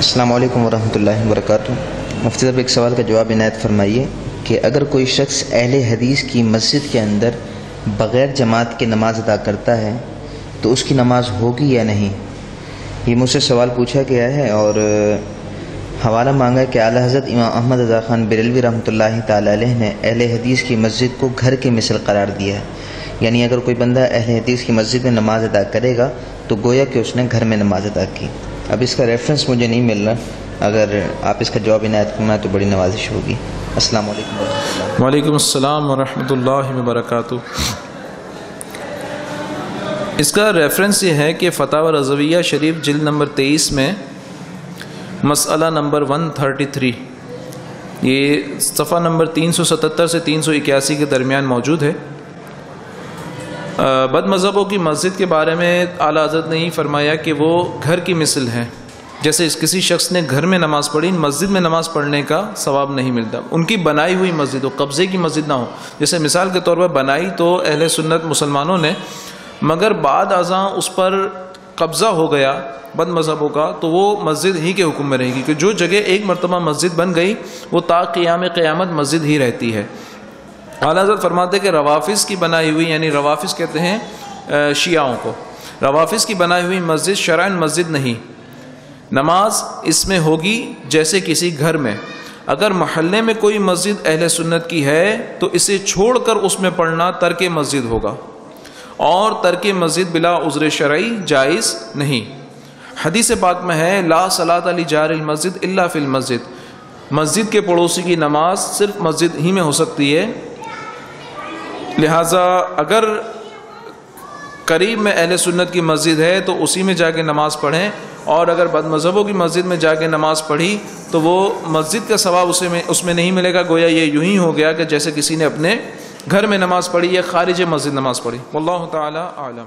السلام علیکم ورحمۃ اللہ وبرکاتہ۔ مفتی صاحب، ایک سوال کا جواب عنایت فرمائیے کہ اگر کوئی شخص اہل حدیث کی مسجد کے اندر بغیر جماعت کے نماز ادا کرتا ہے تو اس کی نماز ہوگی یا نہیں؟ یہ مجھ سے سوال پوچھا گیا ہے اور حوالہ مانگا کہ اعلیٰ حضرت امام احمد رضا خان بریلوی رحمۃ اللہ تعالی علیہ نے اہل حدیث کی مسجد کو گھر کے مثل قرار دیا ہے۔ یعنی اگر کوئی بندہ اہل حدیث کی مسجد میں نماز ادا کرے گا تو گویا کہ اس نے گھر میں نماز ادا کی۔ اب اس کا ریفرنس مجھے نہیں مل رہا اگر آپ اس کا جواب عنایت کرنا تو بڑی نوازش ہوگی۔ السلام علیکم اللہ۔ وعلیکم السلام ورحمۃ اللہ وبرکاتہ۔ اس کا ریفرنس یہ ہے کہ فتح و رضویہ شریف جلد نمبر تیئیس میں مسئلہ نمبر ون تھرٹی تھری یہ صفحہ نمبر تین سو ستتر سے تین سو اکیاسی کے درمیان موجود ہے۔ بد مذہبوں کی مسجد کے بارے میں اعلیٰ حضرت نے ہی فرمایا کہ وہ گھر کی مثل ہے جیسے اس کسی شخص نے گھر میں نماز پڑھی، مسجد میں نماز پڑھنے کا ثواب نہیں ملتا۔ ان کی بنائی ہوئی مسجد ہو، قبضے کی مسجد نہ ہو۔ جیسے مثال کے طور پر بنائی تو اہل سنت مسلمانوں نے، مگر بعد ازاں اس پر قبضہ ہو گیا بد مذہبوں کا، تو وہ مسجد ہی کے حکم میں رہے گی۔ کہ جو جگہ ایک مرتبہ مسجد بن گئی، وہ تا قیام قیامت مسجد ہی رہتی ہے۔ اعلیٰ حضرت فرماتے کہ روافظ کی بنائی ہوئی یعنی روافظ کہتے ہیں شیعوں کو۔ روافظ کی بنائی ہوئی مسجد شرائن مسجد نہیں۔ نماز اس میں ہوگی جیسے کسی گھر میں۔ اگر محلے میں کوئی مسجد اہل سنت کی ہے، تو اسے چھوڑ کر اس میں پڑھنا ترک مسجد ہوگا۔ اور ترک مسجد بلا عذر شرعی جائز نہیں۔ حدیث پاک میں ہے، لا صلاۃ علی جار المسجد اللہ فی المسجد۔ مسجد کے پڑوسی کی نماز صرف مسجد ہی میں ہو سکتی ہے۔ لہٰذا اگر قریب میں اہل سنت کی مسجد ہے تو اسی میں جا کے نماز پڑھیں اور اگر بد مذہبوں کی مسجد میں جا کے نماز پڑھی تو وہ مسجد کا ثواب اسے میں اس میں نہیں ملے گا، گویا یہ یوں ہی ہو گیا کہ جیسے کسی نے اپنے گھر میں نماز پڑھی یا خارج مسجد نماز پڑھی۔ واللہ تعالی عالم